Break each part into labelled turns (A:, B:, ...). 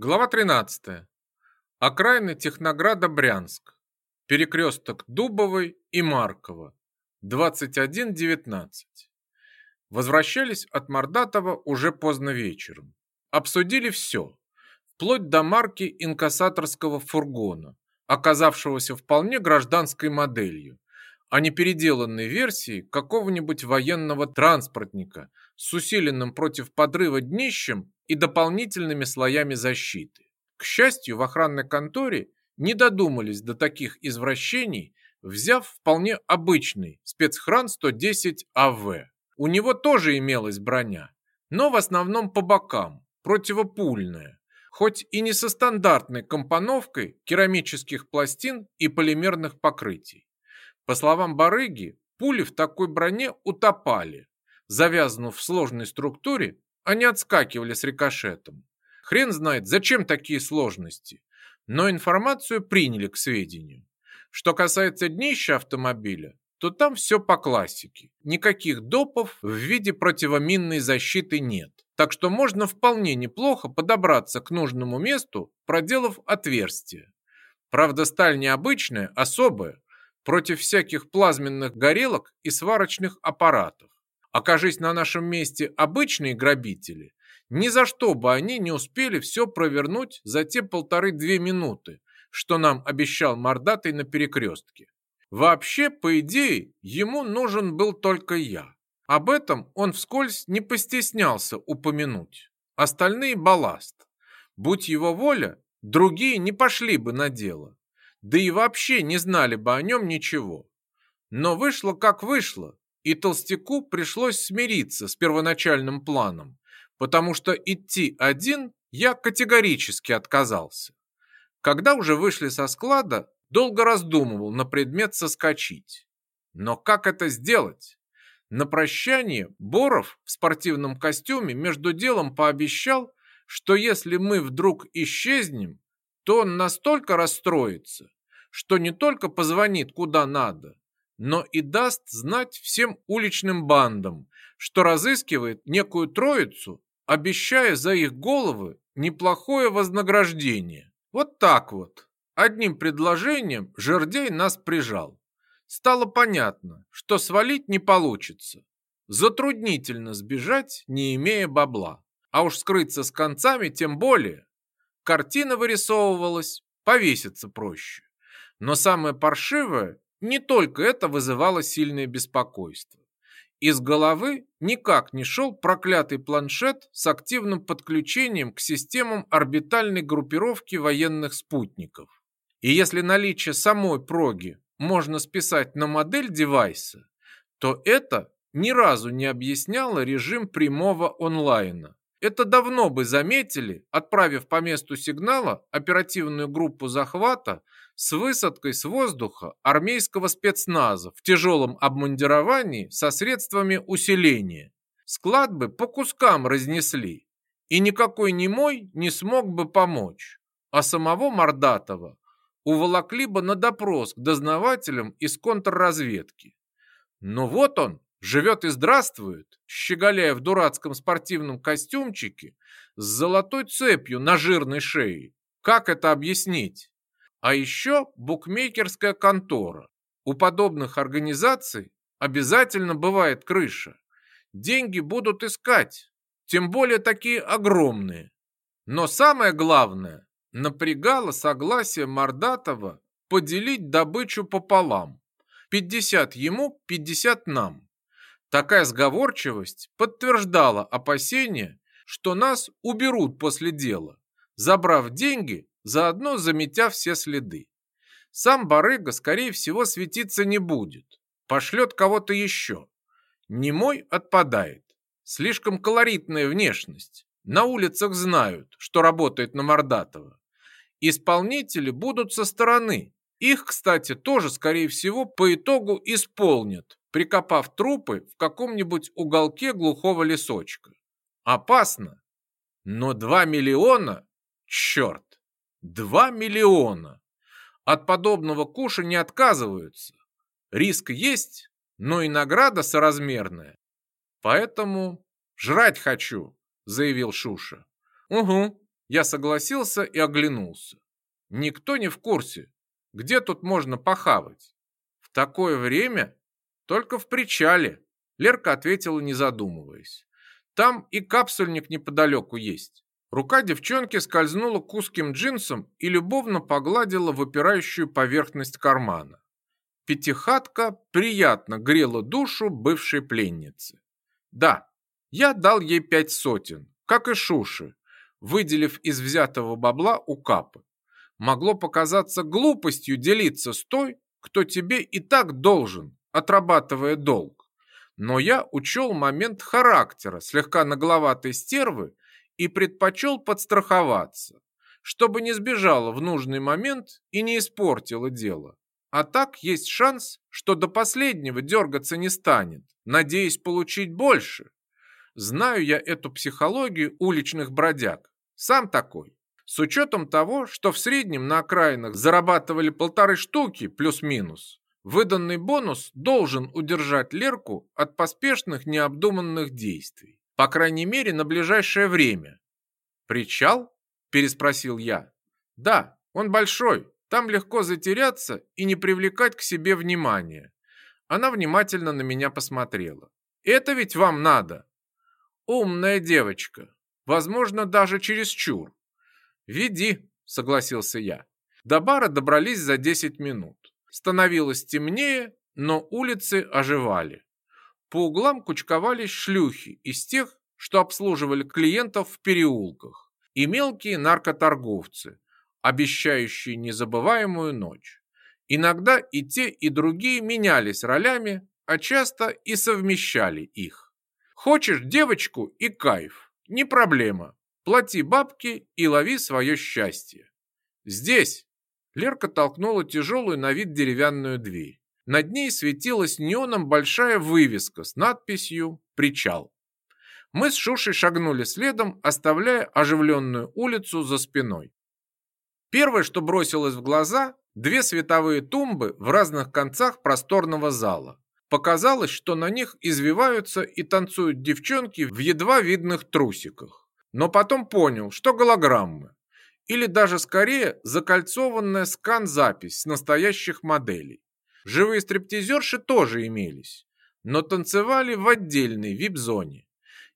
A: Глава 13. Окраины Технограда Брянск. Перекресток Дубовой и Маркова. 21.19. Возвращались от Мордатова уже поздно вечером. Обсудили все, вплоть до марки инкассаторского фургона, оказавшегося вполне гражданской моделью, а не переделанной версии какого-нибудь военного транспортника с усиленным против подрыва днищем и дополнительными слоями защиты. К счастью, в охранной конторе не додумались до таких извращений, взяв вполне обычный спецхран 110 АВ. У него тоже имелась броня, но в основном по бокам, противопульная, хоть и не со стандартной компоновкой керамических пластин и полимерных покрытий. По словам барыги, пули в такой броне утопали, завязнув в сложной структуре они отскакивали с рикошетом. Хрен знает, зачем такие сложности, но информацию приняли к сведению. Что касается днища автомобиля, то там все по классике. Никаких допов в виде противоминной защиты нет. Так что можно вполне неплохо подобраться к нужному месту, проделав отверстие. Правда, сталь необычная, особая, против всяких плазменных горелок и сварочных аппаратов. Окажись на нашем месте обычные грабители, ни за что бы они не успели все провернуть за те полторы-две минуты, что нам обещал мордатый на перекрестке. Вообще, по идее, ему нужен был только я. Об этом он вскользь не постеснялся упомянуть. Остальные – балласт. Будь его воля, другие не пошли бы на дело. Да и вообще не знали бы о нем ничего. Но вышло как вышло, и толстяку пришлось смириться с первоначальным планом, потому что идти один я категорически отказался. Когда уже вышли со склада, долго раздумывал на предмет соскочить. Но как это сделать? На прощание Боров в спортивном костюме между делом пообещал, что если мы вдруг исчезнем, то он настолько расстроится, что не только позвонит куда надо, но и даст знать всем уличным бандам, что разыскивает некую троицу, обещая за их головы неплохое вознаграждение. Вот так вот. Одним предложением жердей нас прижал. Стало понятно, что свалить не получится. Затруднительно сбежать, не имея бабла. А уж скрыться с концами тем более. Картина вырисовывалась, повеситься проще. Но самое паршивое не только это вызывало сильное беспокойство. Из головы никак не шел проклятый планшет с активным подключением к системам орбитальной группировки военных спутников. И если наличие самой проги можно списать на модель девайса, то это ни разу не объясняло режим прямого онлайна. Это давно бы заметили, отправив по месту сигнала оперативную группу захвата с высадкой с воздуха армейского спецназа в тяжелом обмундировании со средствами усиления. Склад бы по кускам разнесли, и никакой немой не смог бы помочь. А самого Мордатова уволокли бы на допрос к дознавателям из контрразведки. Но вот он, живет и здравствует, щеголяя в дурацком спортивном костюмчике с золотой цепью на жирной шее. Как это объяснить? А еще букмекерская контора. У подобных организаций обязательно бывает крыша. Деньги будут искать, тем более такие огромные. Но самое главное, напрягало согласие Мордатова поделить добычу пополам. 50 ему, 50 нам. Такая сговорчивость подтверждала опасение, что нас уберут после дела, забрав деньги заодно заметя все следы. Сам барыга, скорее всего, светиться не будет. Пошлет кого-то еще. Немой отпадает. Слишком колоритная внешность. На улицах знают, что работает на Мордатова. Исполнители будут со стороны. Их, кстати, тоже, скорее всего, по итогу исполнят, прикопав трупы в каком-нибудь уголке глухого лесочка. Опасно. Но 2 миллиона? Черт! 2 миллиона. От подобного куша не отказываются. Риск есть, но и награда соразмерная. Поэтому жрать хочу, заявил Шуша. Угу, я согласился и оглянулся. Никто не в курсе, где тут можно похавать. В такое время только в причале, Лерка ответила, не задумываясь. Там и капсульник неподалеку есть. Рука девчонки скользнула к узким джинсам и любовно погладила выпирающую поверхность кармана. Пятихатка приятно грела душу бывшей пленницы. Да, я дал ей пять сотен, как и Шуши, выделив из взятого бабла у капы. Могло показаться глупостью делиться с той, кто тебе и так должен, отрабатывая долг. Но я учел момент характера слегка нагловатой стервы и предпочел подстраховаться, чтобы не сбежала в нужный момент и не испортила дело. А так есть шанс, что до последнего дергаться не станет, надеясь получить больше. Знаю я эту психологию уличных бродяг. Сам такой. С учетом того, что в среднем на окраинах зарабатывали полторы штуки плюс-минус, выданный бонус должен удержать Лерку от поспешных необдуманных действий. По крайней мере, на ближайшее время. Причал? Переспросил я. Да, он большой. Там легко затеряться и не привлекать к себе внимания. Она внимательно на меня посмотрела. Это ведь вам надо. Умная девочка. Возможно, даже чересчур. Веди, согласился я. До бара добрались за 10 минут. Становилось темнее, но улицы оживали. По углам кучковались шлюхи из тех, что обслуживали клиентов в переулках, и мелкие наркоторговцы, обещающие незабываемую ночь. Иногда и те, и другие менялись ролями, а часто и совмещали их. Хочешь девочку и кайф, не проблема. Плати бабки и лови свое счастье. Здесь Лерка толкнула тяжелую на вид деревянную дверь. Над ней светилась неоном большая вывеска с надписью «Причал». Мы с Шушей шагнули следом, оставляя оживленную улицу за спиной. Первое, что бросилось в глаза – две световые тумбы в разных концах просторного зала. Показалось, что на них извиваются и танцуют девчонки в едва видных трусиках. Но потом понял, что голограммы. Или даже скорее закольцованная скан-запись с настоящих моделей. Живые стриптизерши тоже имелись, но танцевали в отдельной вип-зоне.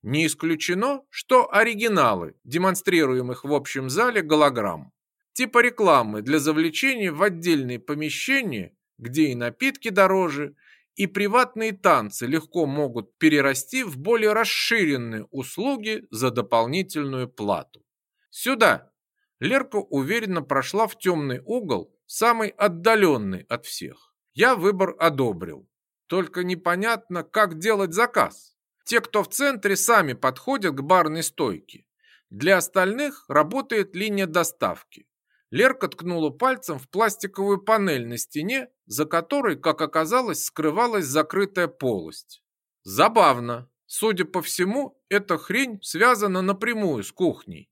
A: Не исключено, что оригиналы, демонстрируемых в общем зале голограмм. Типа рекламы для завлечения в отдельные помещения, где и напитки дороже, и приватные танцы легко могут перерасти в более расширенные услуги за дополнительную плату. Сюда! Лерка уверенно прошла в темный угол, самый отдаленный от всех. Я выбор одобрил. Только непонятно, как делать заказ. Те, кто в центре, сами подходят к барной стойке. Для остальных работает линия доставки. Лерка ткнула пальцем в пластиковую панель на стене, за которой, как оказалось, скрывалась закрытая полость. Забавно. Судя по всему, эта хрень связана напрямую с кухней.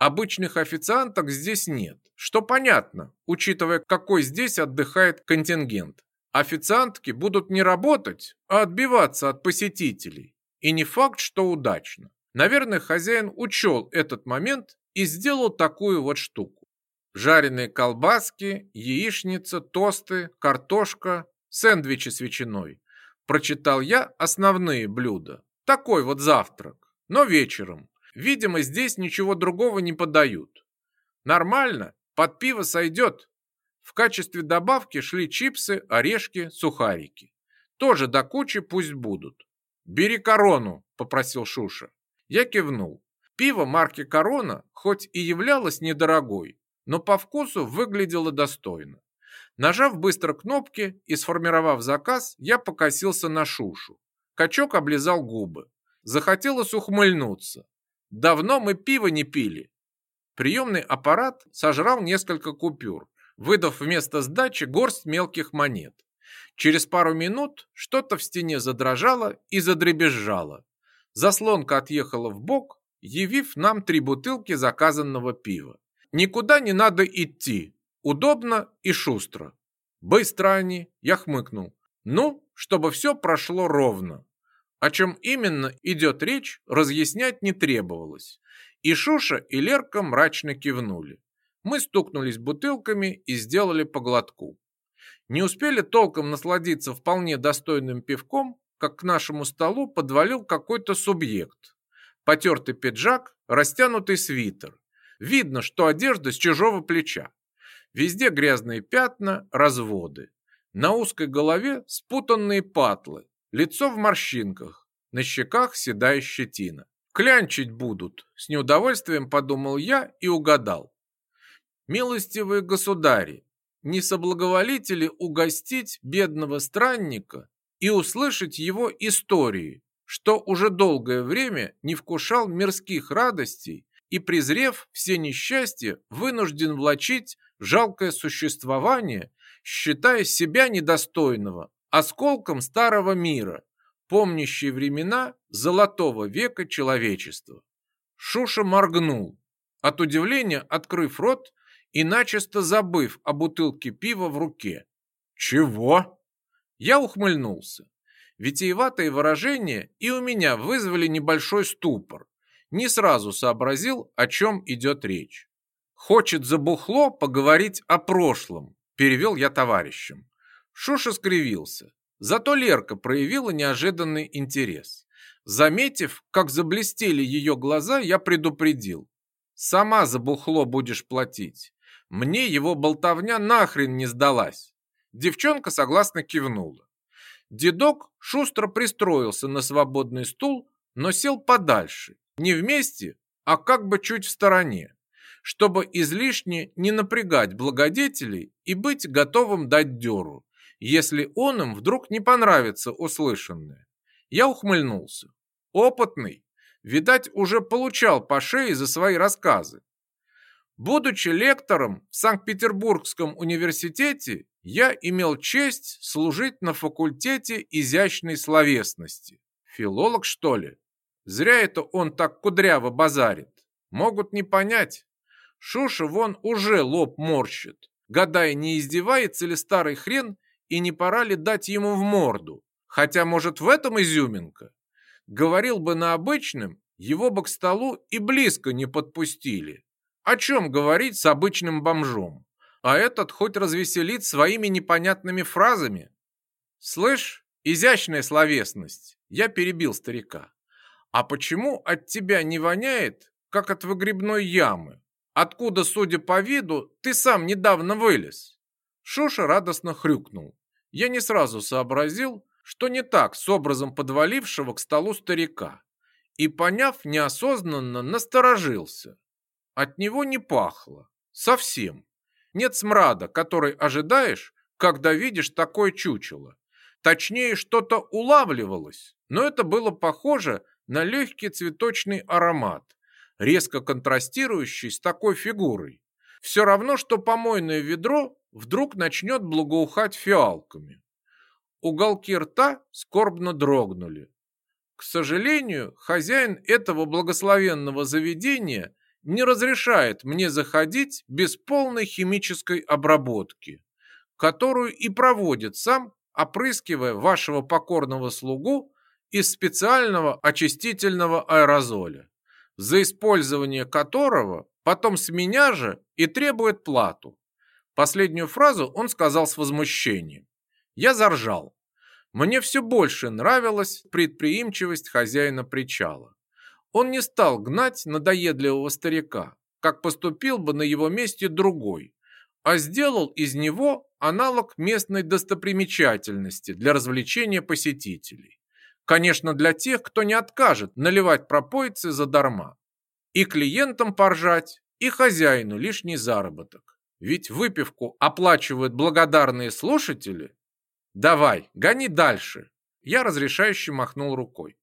A: Обычных официанток здесь нет, что понятно, учитывая, какой здесь отдыхает контингент. Официантки будут не работать, а отбиваться от посетителей. И не факт, что удачно. Наверное, хозяин учел этот момент и сделал такую вот штуку. Жареные колбаски, яичница, тосты, картошка, сэндвичи с ветчиной. Прочитал я основные блюда. Такой вот завтрак, но вечером Видимо, здесь ничего другого не подают. Нормально, под пиво сойдет. В качестве добавки шли чипсы, орешки, сухарики. Тоже до кучи пусть будут. «Бери корону», — попросил Шуша. Я кивнул. Пиво марки «Корона» хоть и являлось недорогой, но по вкусу выглядело достойно. Нажав быстро кнопки и сформировав заказ, я покосился на Шушу. Качок облизал губы. Захотелось ухмыльнуться, Давно мы пиво не пили. Приемный аппарат сожрал несколько купюр, выдав вместо сдачи горсть мелких монет. Через пару минут что-то в стене задрожало и задребезжало. Заслонка отъехала в бок, явив нам три бутылки заказанного пива. Никуда не надо идти. Удобно и шустро. Быстро они, я хмыкнул. Ну, чтобы все прошло ровно. О чем именно идет речь, разъяснять не требовалось. И Шуша, и Лерка мрачно кивнули. Мы стукнулись бутылками и сделали поглотку. Не успели толком насладиться вполне достойным пивком, как к нашему столу подвалил какой-то субъект. Потертый пиджак, растянутый свитер. Видно, что одежда с чужого плеча. Везде грязные пятна, разводы. На узкой голове спутанные патлы, Лицо в морщинках, на щеках седая щетина. «Клянчить будут», — с неудовольствием подумал я и угадал. «Милостивые государи, не соблаговолите ли угостить бедного странника и услышать его истории, что уже долгое время не вкушал мирских радостей и, презрев все несчастья, вынужден влачить жалкое существование, считая себя недостойного осколком старого мира, помнящий времена золотого века человечества. Шуша моргнул, от удивления открыв рот и начисто забыв о бутылке пива в руке. «Чего?» Я ухмыльнулся. Витиеватые выражения и у меня вызвали небольшой ступор. Не сразу сообразил, о чем идет речь. «Хочет забухло поговорить о прошлом», – перевел я товарищем. Шуша скривился. Зато Лерка проявила неожиданный интерес. Заметив, как заблестели ее глаза, я предупредил. «Сама за бухло будешь платить. Мне его болтовня нахрен не сдалась». Девчонка согласно кивнула. Дедок шустро пристроился на свободный стул, но сел подальше. Не вместе, а как бы чуть в стороне, чтобы излишне не напрягать благодетелей и быть готовым дать дёру если он им вдруг не понравится услышанное. Я ухмыльнулся. Опытный, видать, уже получал по шее за свои рассказы. Будучи лектором в Санкт-Петербургском университете, я имел честь служить на факультете изящной словесности. Филолог, что ли? Зря это он так кудряво базарит. Могут не понять. Шуша вон уже лоб морщит, гадая, не издевается ли старый хрен и не пора ли дать ему в морду? Хотя, может, в этом изюминка? Говорил бы на обычном, его бы к столу и близко не подпустили. О чем говорить с обычным бомжом? А этот хоть развеселит своими непонятными фразами. Слышь, изящная словесность. Я перебил старика. А почему от тебя не воняет, как от выгребной ямы? Откуда, судя по виду, ты сам недавно вылез? Шуша радостно хрюкнул. Я не сразу сообразил, что не так с образом подвалившего к столу старика, и, поняв, неосознанно насторожился. От него не пахло. Совсем. Нет смрада, который ожидаешь, когда видишь такое чучело. Точнее, что-то улавливалось, но это было похоже на легкий цветочный аромат, резко контрастирующий с такой фигурой. Все равно, что помойное ведро вдруг начнет благоухать фиалками. Уголки рта скорбно дрогнули. К сожалению, хозяин этого благословенного заведения не разрешает мне заходить без полной химической обработки, которую и проводит сам, опрыскивая вашего покорного слугу из специального очистительного аэрозоля, за использование которого потом с меня же и требует плату. Последнюю фразу он сказал с возмущением. Я заржал. Мне все больше нравилась предприимчивость хозяина причала. Он не стал гнать надоедливого старика, как поступил бы на его месте другой, а сделал из него аналог местной достопримечательности для развлечения посетителей. Конечно, для тех, кто не откажет наливать пропойцы задарма. И клиентам поржать, и хозяину лишний заработок. Ведь выпивку оплачивают благодарные слушатели. Давай, гони дальше. Я разрешающе махнул рукой.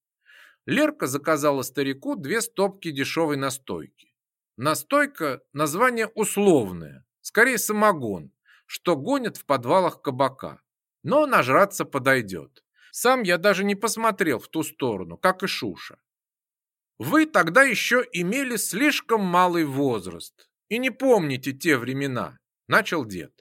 A: Лерка заказала старику две стопки дешевой настойки. Настойка – название условное, скорее самогон, что гонят в подвалах кабака. Но нажраться подойдет. Сам я даже не посмотрел в ту сторону, как и Шуша. Вы тогда еще имели слишком малый возраст, и не помните те времена», — начал дед.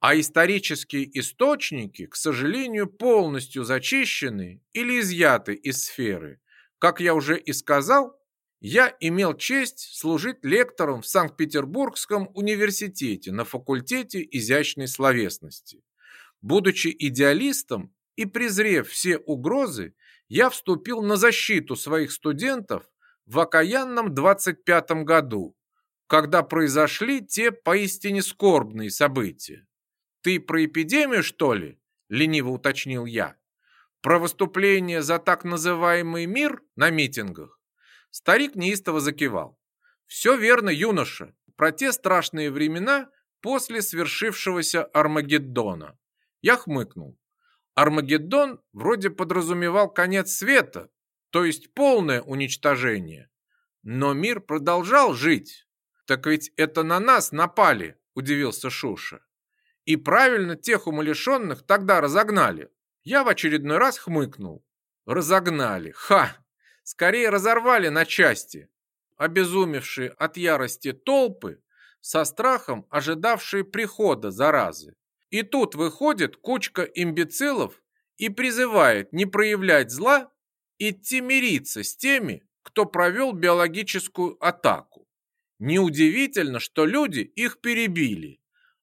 A: «А исторические источники, к сожалению, полностью зачищены или изъяты из сферы. Как я уже и сказал, я имел честь служить лектором в Санкт-Петербургском университете на факультете изящной словесности. Будучи идеалистом и презрев все угрозы, я вступил на защиту своих студентов в окаянном 25 году когда произошли те поистине скорбные события. Ты про эпидемию, что ли? Лениво уточнил я. Про выступление за так называемый мир на митингах? Старик неистово закивал. Все верно, юноша, про те страшные времена после свершившегося Армагеддона. Я хмыкнул. Армагеддон вроде подразумевал конец света, то есть полное уничтожение. Но мир продолжал жить, так ведь это на нас напали, удивился Шуша. И правильно тех умалишенных тогда разогнали. Я в очередной раз хмыкнул. Разогнали. Ха! Скорее разорвали на части. Обезумевшие от ярости толпы со страхом ожидавшие прихода заразы. И тут выходит кучка имбецилов и призывает не проявлять зла, идти мириться с теми, кто провел биологическую атаку. Неудивительно, что люди их перебили.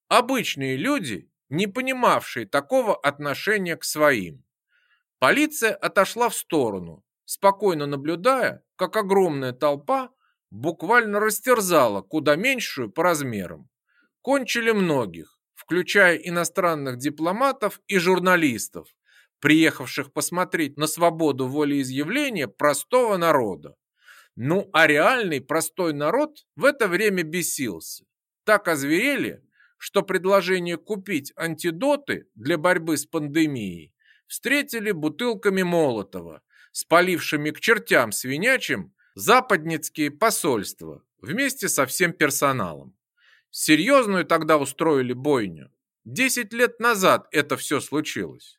A: Обычные люди, не понимавшие такого отношения к своим. Полиция отошла в сторону, спокойно наблюдая, как огромная толпа буквально растерзала куда меньшую по размерам. Кончили многих, включая иностранных дипломатов и журналистов, приехавших посмотреть на свободу волеизъявления простого народа. Ну, а реальный простой народ в это время бесился. Так озверели, что предложение купить антидоты для борьбы с пандемией встретили бутылками Молотова, спалившими к чертям свинячим западницкие посольства вместе со всем персоналом. Серьезную тогда устроили бойню. Десять лет назад это все случилось.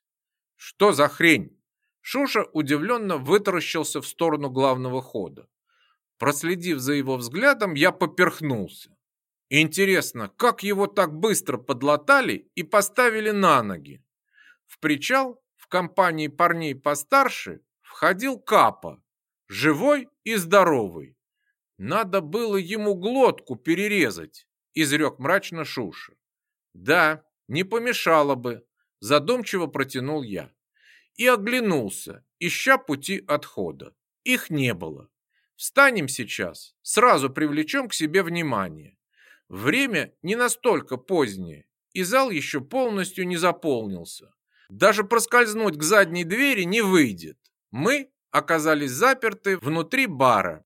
A: Что за хрень? Шуша удивленно вытаращился в сторону главного хода. Проследив за его взглядом, я поперхнулся. Интересно, как его так быстро подлатали и поставили на ноги? В причал в компании парней постарше входил Капа, живой и здоровый. Надо было ему глотку перерезать, изрек мрачно Шуша. Да, не помешало бы, задумчиво протянул я. И оглянулся, ища пути отхода. Их не было. Встанем сейчас, сразу привлечем к себе внимание. Время не настолько позднее, и зал еще полностью не заполнился. Даже проскользнуть к задней двери не выйдет. Мы оказались заперты внутри бара.